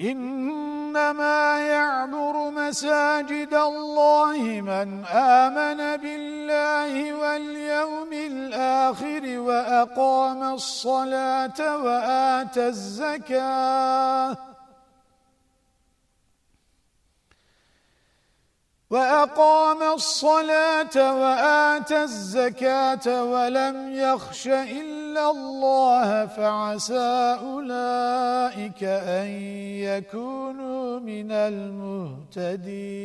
إنما يعبر مساجد الله من آمن بالله واليوم الآخر وأقام الصلاة وآتى الزكاة. وأقام الصلاة وآتى الزكاة ولم يخش إلا الله فعسى أولئك أن يكونوا من المهتدين.